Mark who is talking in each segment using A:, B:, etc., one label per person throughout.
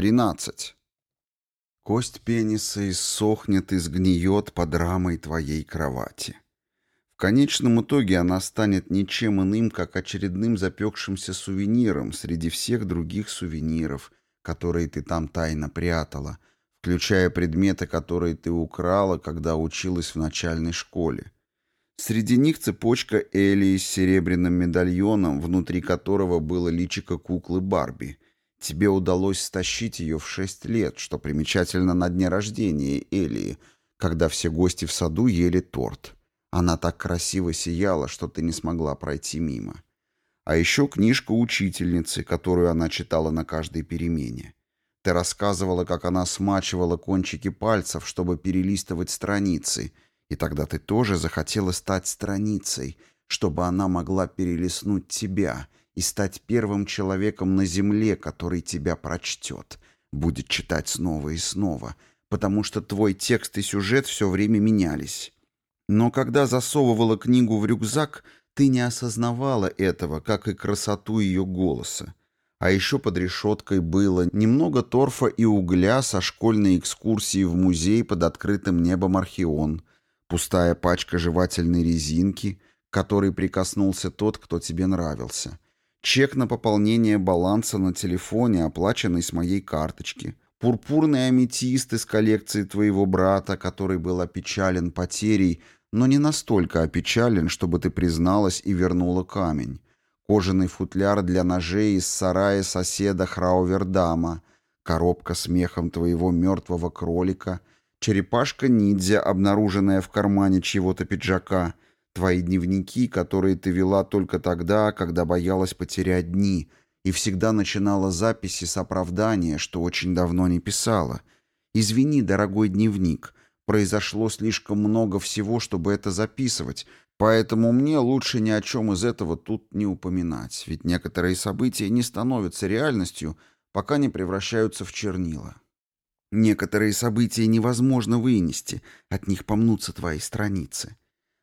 A: Тринадцать. Кость пениса иссохнет и сгниет под рамой твоей кровати. В конечном итоге она станет ничем иным, как очередным запекшимся сувениром среди всех других сувениров, которые ты там тайно прятала, включая предметы, которые ты украла, когда училась в начальной школе. Среди них цепочка Элии с серебряным медальоном, внутри которого было личико куклы Барби — Тебе удалось стащить ее в шесть лет, что примечательно на дне рождения Элии, когда все гости в саду ели торт. Она так красиво сияла, что ты не смогла пройти мимо. А еще книжка учительницы, которую она читала на каждой перемене. Ты рассказывала, как она смачивала кончики пальцев, чтобы перелистывать страницы, и тогда ты тоже захотела стать страницей, чтобы она могла перелистнуть тебя — и стать первым человеком на земле, который тебя прочтет, будет читать снова и снова, потому что твой текст и сюжет все время менялись. Но когда засовывала книгу в рюкзак, ты не осознавала этого, как и красоту ее голоса. А еще под решеткой было немного торфа и угля со школьной экскурсии в музей под открытым небом Археон, пустая пачка жевательной резинки, к которой прикоснулся тот, кто тебе нравился — чек на пополнение баланса на телефоне, оплаченный с моей карточки, пурпурный аметист из коллекции твоего брата, который был опечален потерей, но не настолько опечален, чтобы ты призналась и вернула камень, кожаный футляр для ножей из сарая соседа Храувердама, коробка с мехом твоего мертвого кролика, черепашка-ниндзя, обнаруженная в кармане чьего-то пиджака — Твои дневники, которые ты вела только тогда, когда боялась потерять дни, и всегда начинала записи с оправдания, что очень давно не писала. «Извини, дорогой дневник, произошло слишком много всего, чтобы это записывать, поэтому мне лучше ни о чем из этого тут не упоминать, ведь некоторые события не становятся реальностью, пока не превращаются в чернила». Некоторые события невозможно вынести, от них помнутся твои страницы.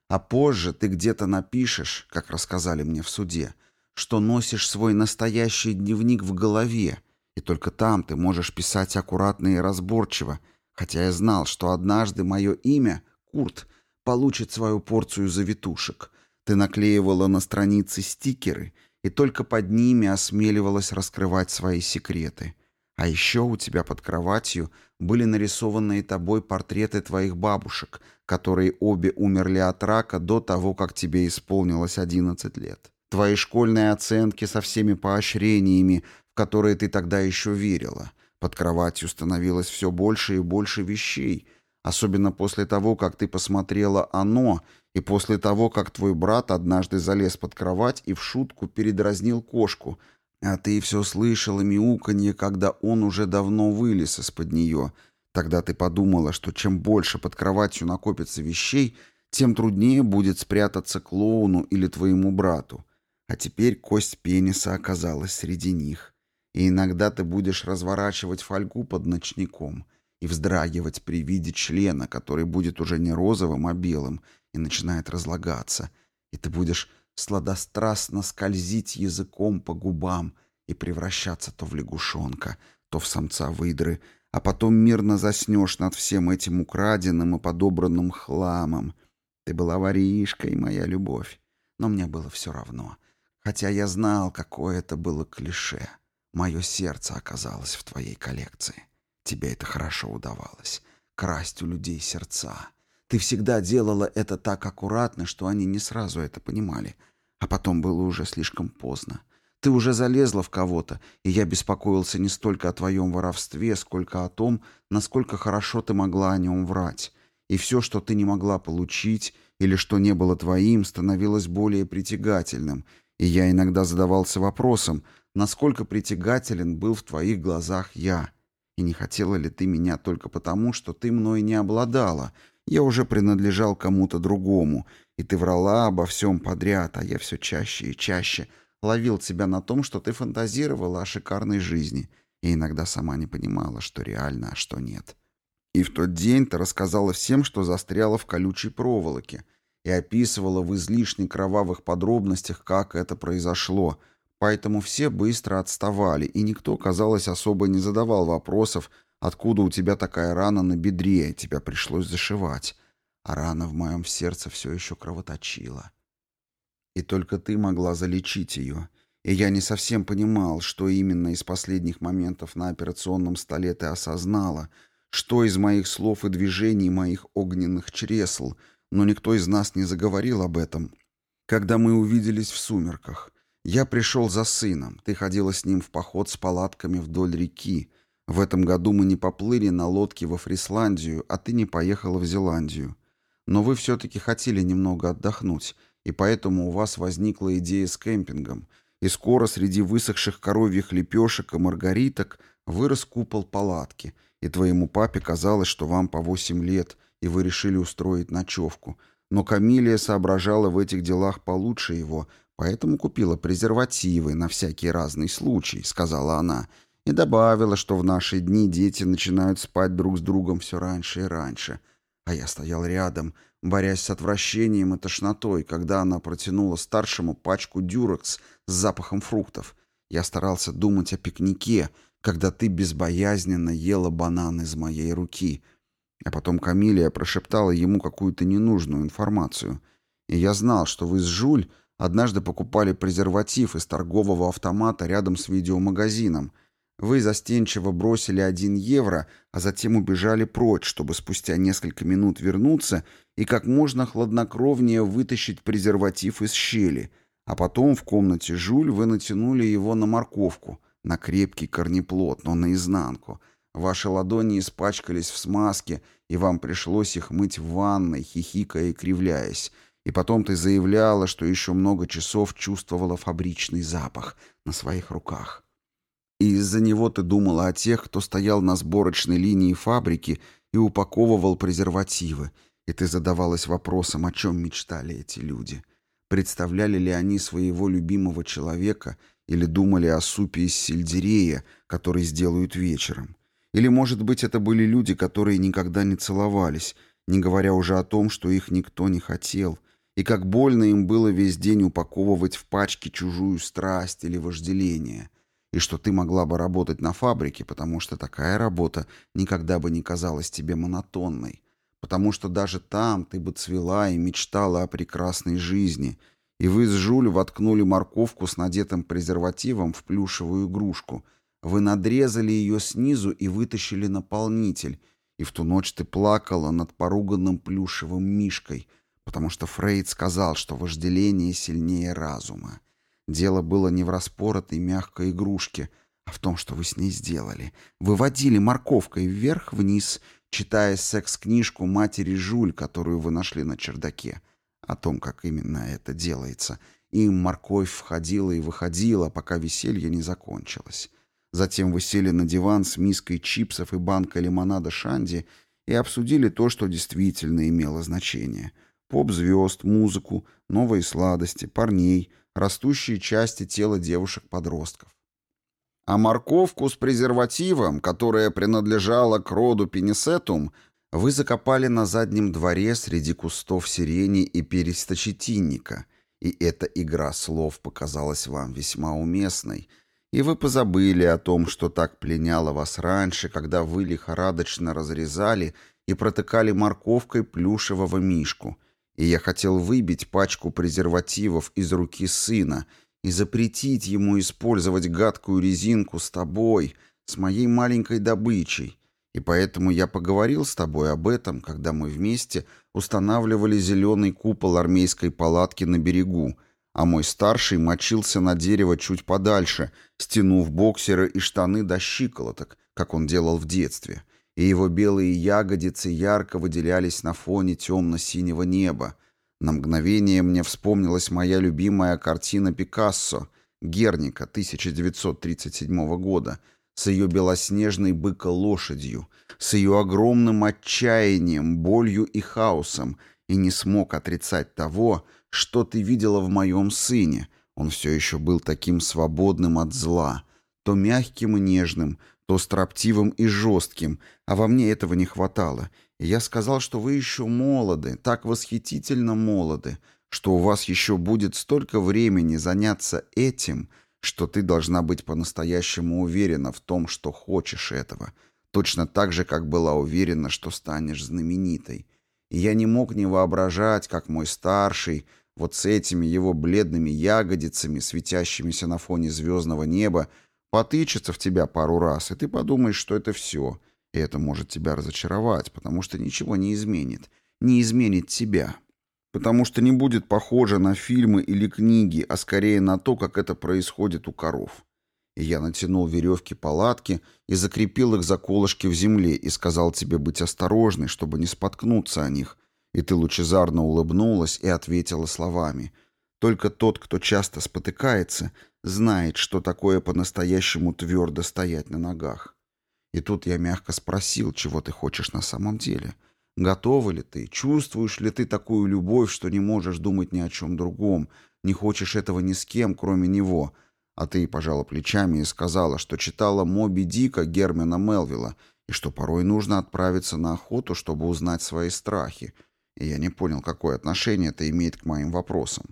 A: А позже ты где-то напишешь, как рассказали мне в суде, что носишь свой настоящий дневник в голове, и только там ты можешь писать аккуратно и разборчиво, хотя я знал, что однажды мое имя, Курт, получит свою порцию завитушек. Ты наклеивала на страницы стикеры, и только под ними осмеливалась раскрывать свои секреты. А еще у тебя под кроватью были нарисованные тобой портреты твоих бабушек, которые обе умерли от рака до того, как тебе исполнилось 11 лет. Твои школьные оценки со всеми поощрениями, в которые ты тогда еще верила. Под кроватью становилось все больше и больше вещей, особенно после того, как ты посмотрела «Оно», и после того, как твой брат однажды залез под кровать и в шутку передразнил кошку – а ты все слышала мяуканье, когда он уже давно вылез из-под нее. Тогда ты подумала, что чем больше под кроватью накопится вещей, тем труднее будет спрятаться клоуну или твоему брату. А теперь кость пениса оказалась среди них. И иногда ты будешь разворачивать фольгу под ночником и вздрагивать при виде члена, который будет уже не розовым, а белым, и начинает разлагаться. И ты будешь сладострастно скользить языком по губам и превращаться то в лягушонка, то в самца выдры, а потом мирно заснешь над всем этим украденным и подобранным хламом. Ты была воришкой, моя любовь, но мне было все равно, хотя я знал, какое это было клише. Мое сердце оказалось в твоей коллекции. Тебе это хорошо удавалось. Красть у людей сердца. Ты всегда делала это так аккуратно, что они не сразу это понимали. А потом было уже слишком поздно. Ты уже залезла в кого-то, и я беспокоился не столько о твоем воровстве, сколько о том, насколько хорошо ты могла о нем врать. И все, что ты не могла получить или что не было твоим, становилось более притягательным. И я иногда задавался вопросом, насколько притягателен был в твоих глазах я. И не хотела ли ты меня только потому, что ты мной не обладала, я уже принадлежал кому-то другому, и ты врала обо всем подряд, а я все чаще и чаще ловил тебя на том, что ты фантазировала о шикарной жизни, и иногда сама не понимала, что реально, а что нет. И в тот день ты рассказала всем, что застряла в колючей проволоке, и описывала в излишне кровавых подробностях, как это произошло, Поэтому все быстро отставали, и никто, казалось, особо не задавал вопросов, откуда у тебя такая рана на бедре, тебя пришлось зашивать. А рана в моем сердце все еще кровоточила. И только ты могла залечить ее. И я не совсем понимал, что именно из последних моментов на операционном столе ты осознала, что из моих слов и движений моих огненных чресл, но никто из нас не заговорил об этом, когда мы увиделись в сумерках. Я пришел за сыном, ты ходила с ним в поход с палатками вдоль реки. В этом году мы не поплыли на лодке во Фрисландию, а ты не поехала в Зеландию. Но вы все-таки хотели немного отдохнуть, и поэтому у вас возникла идея с кемпингом, и скоро среди высохших коровьих лепешек и маргариток вырос купол палатки, и твоему папе казалось, что вам по восемь лет, и вы решили устроить ночевку. Но Камилия соображала в этих делах получше его, Поэтому купила презервативы на всякий разный случай, сказала она, и добавила, что в наши дни дети начинают спать друг с другом все раньше и раньше. А я стоял рядом, борясь с отвращением и тошнотой, когда она протянула старшему пачку дюрекс с запахом фруктов. Я старался думать о пикнике, когда ты безбоязненно ела банан из моей руки. А потом Камилия прошептала ему какую-то ненужную информацию. И я знал, что вы с Жуль Однажды покупали презерватив из торгового автомата рядом с видеомагазином. Вы застенчиво бросили один евро, а затем убежали прочь, чтобы спустя несколько минут вернуться и как можно хладнокровнее вытащить презерватив из щели. А потом в комнате Жуль вы натянули его на морковку, на крепкий корнеплод, но наизнанку. Ваши ладони испачкались в смазке, и вам пришлось их мыть в ванной, хихикая и кривляясь. И потом ты заявляла, что еще много часов чувствовала фабричный запах на своих руках. И из-за него ты думала о тех, кто стоял на сборочной линии фабрики и упаковывал презервативы, и ты задавалась вопросом, о чем мечтали эти люди. Представляли ли они своего любимого человека или думали о супе из сельдерея, который сделают вечером? Или, может быть, это были люди, которые никогда не целовались, не говоря уже о том, что их никто не хотел, и как больно им было весь день упаковывать в пачки чужую страсть или вожделение, и что ты могла бы работать на фабрике, потому что такая работа никогда бы не казалась тебе монотонной, потому что даже там ты бы цвела и мечтала о прекрасной жизни, и вы с Жуль воткнули морковку с надетым презервативом в плюшевую игрушку, вы надрезали ее снизу и вытащили наполнитель, и в ту ночь ты плакала над поруганным плюшевым мишкой — потому что Фрейд сказал, что вожделение сильнее разума. Дело было не в распоротой мягкой игрушке, а в том, что вы с ней сделали. Вы водили морковкой вверх-вниз, читая секс-книжку матери Жуль, которую вы нашли на чердаке, о том, как именно это делается. И морковь входила и выходила, пока веселье не закончилось. Затем вы сели на диван с миской чипсов и банкой лимонада Шанди и обсудили то, что действительно имело значение — поп-звезд, музыку, новые сладости, парней, растущие части тела девушек-подростков. А морковку с презервативом, которая принадлежала к роду пенисетум, вы закопали на заднем дворе среди кустов сирени и перисточетинника, и эта игра слов показалась вам весьма уместной, и вы позабыли о том, что так пленяло вас раньше, когда вы лихорадочно разрезали и протыкали морковкой плюшевого мишку — и я хотел выбить пачку презервативов из руки сына и запретить ему использовать гадкую резинку с тобой, с моей маленькой добычей. И поэтому я поговорил с тобой об этом, когда мы вместе устанавливали зеленый купол армейской палатки на берегу, а мой старший мочился на дерево чуть подальше, стянув боксеры и штаны до щиколоток, как он делал в детстве — и его белые ягодицы ярко выделялись на фоне темно-синего неба. На мгновение мне вспомнилась моя любимая картина Пикассо «Герника» 1937 года с ее белоснежной быко-лошадью, с ее огромным отчаянием, болью и хаосом, и не смог отрицать того, что ты видела в моем сыне. Он все еще был таким свободным от зла, то мягким и нежным, то строптивым и жестким, а во мне этого не хватало. И я сказал, что вы еще молоды, так восхитительно молоды, что у вас еще будет столько времени заняться этим, что ты должна быть по-настоящему уверена в том, что хочешь этого, точно так же, как была уверена, что станешь знаменитой. И я не мог не воображать, как мой старший, вот с этими его бледными ягодицами, светящимися на фоне звездного неба, потычется в тебя пару раз, и ты подумаешь, что это все. И это может тебя разочаровать, потому что ничего не изменит. Не изменит тебя. Потому что не будет похоже на фильмы или книги, а скорее на то, как это происходит у коров. И я натянул веревки палатки и закрепил их за колышки в земле и сказал тебе быть осторожной, чтобы не споткнуться о них. И ты лучезарно улыбнулась и ответила словами. Только тот, кто часто спотыкается, знает, что такое по-настоящему твердо стоять на ногах. И тут я мягко спросил, чего ты хочешь на самом деле. Готова ли ты? Чувствуешь ли ты такую любовь, что не можешь думать ни о чем другом, не хочешь этого ни с кем, кроме него? А ты пожала плечами и сказала, что читала «Моби Дика» Германа Мелвилла, и что порой нужно отправиться на охоту, чтобы узнать свои страхи. И я не понял, какое отношение это имеет к моим вопросам.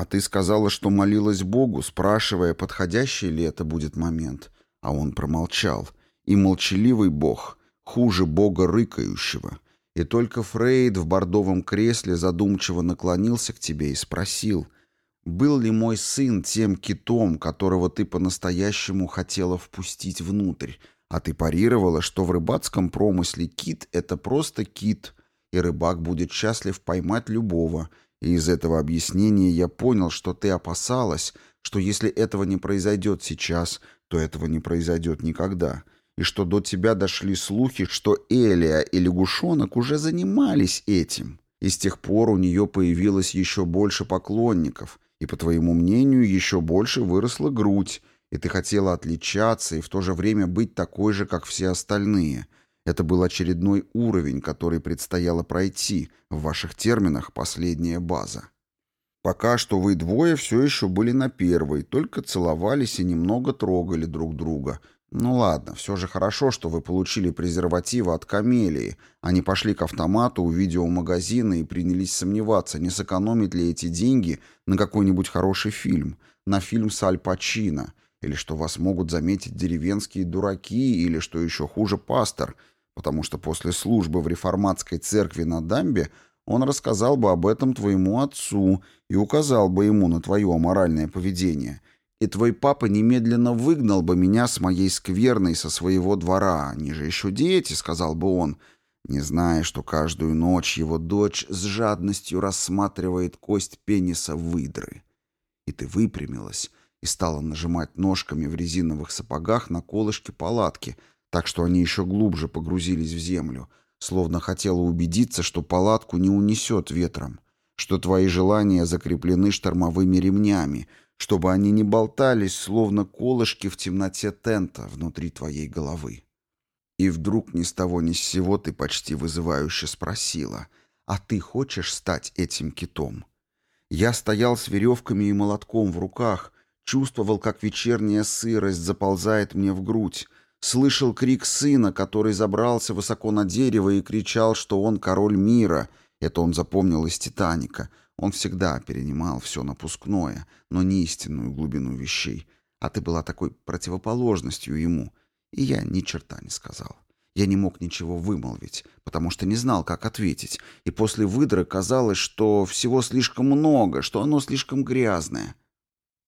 A: А ты сказала, что молилась Богу, спрашивая, подходящий ли это будет момент. А он промолчал. И молчаливый Бог хуже Бога рыкающего. И только Фрейд в бордовом кресле задумчиво наклонился к тебе и спросил, «Был ли мой сын тем китом, которого ты по-настоящему хотела впустить внутрь?» А ты парировала, что в рыбацком промысле кит — это просто кит, и рыбак будет счастлив поймать любого. И из этого объяснения я понял, что ты опасалась, что если этого не произойдет сейчас, то этого не произойдет никогда и что до тебя дошли слухи, что Элия и лягушонок уже занимались этим. И с тех пор у нее появилось еще больше поклонников, и, по твоему мнению, еще больше выросла грудь, и ты хотела отличаться и в то же время быть такой же, как все остальные. Это был очередной уровень, который предстояло пройти, в ваших терминах последняя база. Пока что вы двое все еще были на первой, только целовались и немного трогали друг друга, ну ладно, все же хорошо, что вы получили презервативы от камелии, не пошли к автомату у видеомагазина и принялись сомневаться, не сэкономить ли эти деньги на какой-нибудь хороший фильм, на фильм с Аль Пачино, или что вас могут заметить деревенские дураки, или, что еще хуже, пастор, потому что после службы в реформатской церкви на дамбе он рассказал бы об этом твоему отцу и указал бы ему на твое аморальное поведение – и твой папа немедленно выгнал бы меня с моей скверной со своего двора. Они же еще дети, — сказал бы он, не зная, что каждую ночь его дочь с жадностью рассматривает кость пениса выдры. И ты выпрямилась и стала нажимать ножками в резиновых сапогах на колышки палатки, так что они еще глубже погрузились в землю, словно хотела убедиться, что палатку не унесет ветром, что твои желания закреплены штормовыми ремнями, чтобы они не болтались, словно колышки в темноте тента внутри твоей головы. И вдруг ни с того ни с сего ты почти вызывающе спросила, «А ты хочешь стать этим китом?» Я стоял с веревками и молотком в руках, чувствовал, как вечерняя сырость заползает мне в грудь, слышал крик сына, который забрался высоко на дерево и кричал, что он король мира. Это он запомнил из «Титаника», он всегда перенимал все напускное, но не истинную глубину вещей. А ты была такой противоположностью ему. И я ни черта не сказал. Я не мог ничего вымолвить, потому что не знал, как ответить. И после выдры казалось, что всего слишком много, что оно слишком грязное.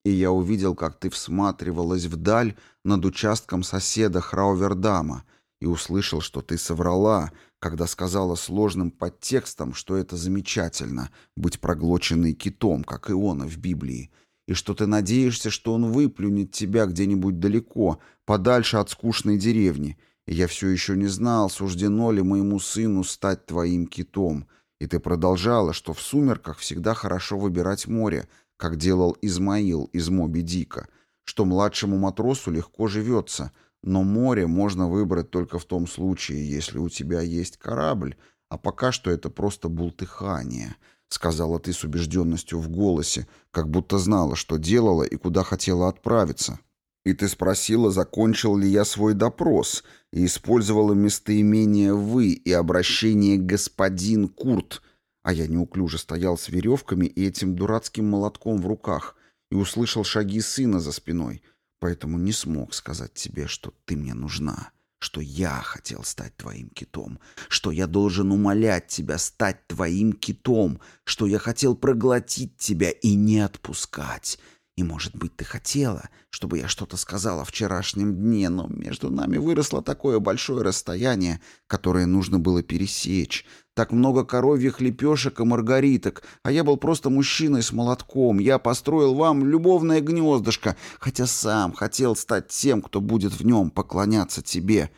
A: И я увидел, как ты всматривалась вдаль над участком соседа Храувердама, и услышал, что ты соврала, когда сказала сложным подтекстом, что это замечательно — быть проглоченной китом, как Иона в Библии, и что ты надеешься, что он выплюнет тебя где-нибудь далеко, подальше от скучной деревни, и я все еще не знал, суждено ли моему сыну стать твоим китом, и ты продолжала, что в сумерках всегда хорошо выбирать море, как делал Измаил из Моби Дика, что младшему матросу легко живется — но море можно выбрать только в том случае, если у тебя есть корабль, а пока что это просто бултыхание», — сказала ты с убежденностью в голосе, как будто знала, что делала и куда хотела отправиться. И ты спросила, закончил ли я свой допрос, и использовала местоимение «вы» и обращение «господин Курт», а я неуклюже стоял с веревками и этим дурацким молотком в руках, и услышал шаги сына за спиной, поэтому не смог сказать тебе, что ты мне нужна, что я хотел стать твоим китом, что я должен умолять тебя стать твоим китом, что я хотел проглотить тебя и не отпускать, и, может быть, ты хотела, чтобы я что-то сказала о вчерашнем дне, но между нами выросло такое большое расстояние, которое нужно было пересечь. Так много коровьих лепешек и маргариток, а я был просто мужчиной с молотком. Я построил вам любовное гнездышко, хотя сам хотел стать тем, кто будет в нем поклоняться тебе.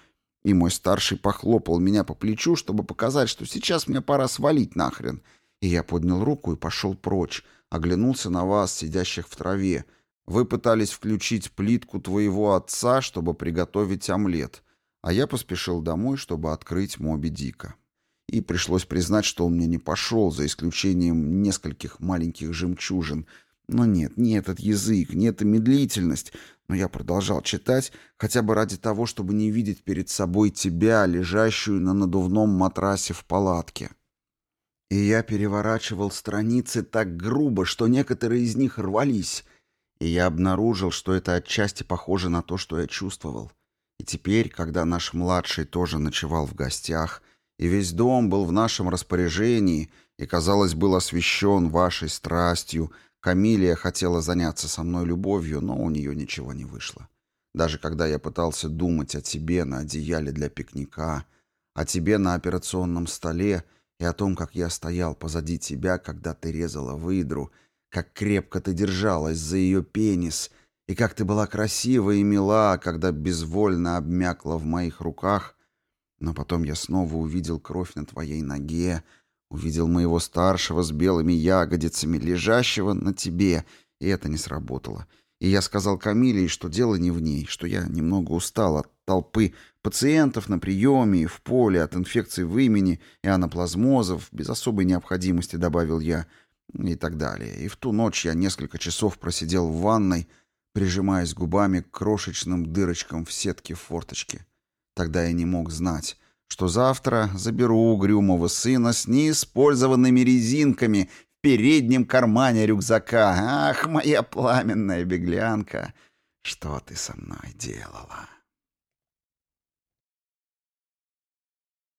A: И мой старший похлопал меня по плечу, чтобы показать, что сейчас мне пора свалить нахрен. И я поднял руку и пошел прочь, оглянулся на вас, сидящих в траве. Вы пытались включить плитку твоего отца, чтобы приготовить омлет, а я поспешил домой, чтобы открыть Моби Дика. И пришлось признать, что он мне не пошел, за исключением нескольких маленьких жемчужин. Но нет, не этот язык, не эта медлительность. Но я продолжал читать, хотя бы ради того, чтобы не видеть перед собой тебя, лежащую на надувном матрасе в палатке. И я переворачивал страницы так грубо, что некоторые из них рвались, и я обнаружил, что это отчасти похоже на то, что я чувствовал. И теперь, когда наш младший тоже ночевал в гостях, и весь дом был в нашем распоряжении, и, казалось, был освящен вашей страстью, Камилия хотела заняться со мной любовью, но у нее ничего не вышло. Даже когда я пытался думать о тебе на одеяле для пикника, о тебе на операционном столе, и о том, как я стоял позади тебя, когда ты резала выдру, как крепко ты держалась за ее пенис, и как ты была красива и мила, когда безвольно обмякла в моих руках. Но потом я снова увидел кровь на твоей ноге, увидел моего старшего с белыми ягодицами, лежащего на тебе, и это не сработало. И я сказал Камиле, что дело не в ней, что я немного устал от толпы пациентов на приеме и в поле от инфекций в имени и анаплазмозов, без особой необходимости, добавил я, и так далее. И в ту ночь я несколько часов просидел в ванной, прижимаясь губами к крошечным дырочкам в сетке форточки. Тогда я не мог знать, что завтра заберу угрюмого сына с неиспользованными резинками в переднем кармане рюкзака. Ах, моя пламенная беглянка, что ты со мной делала?»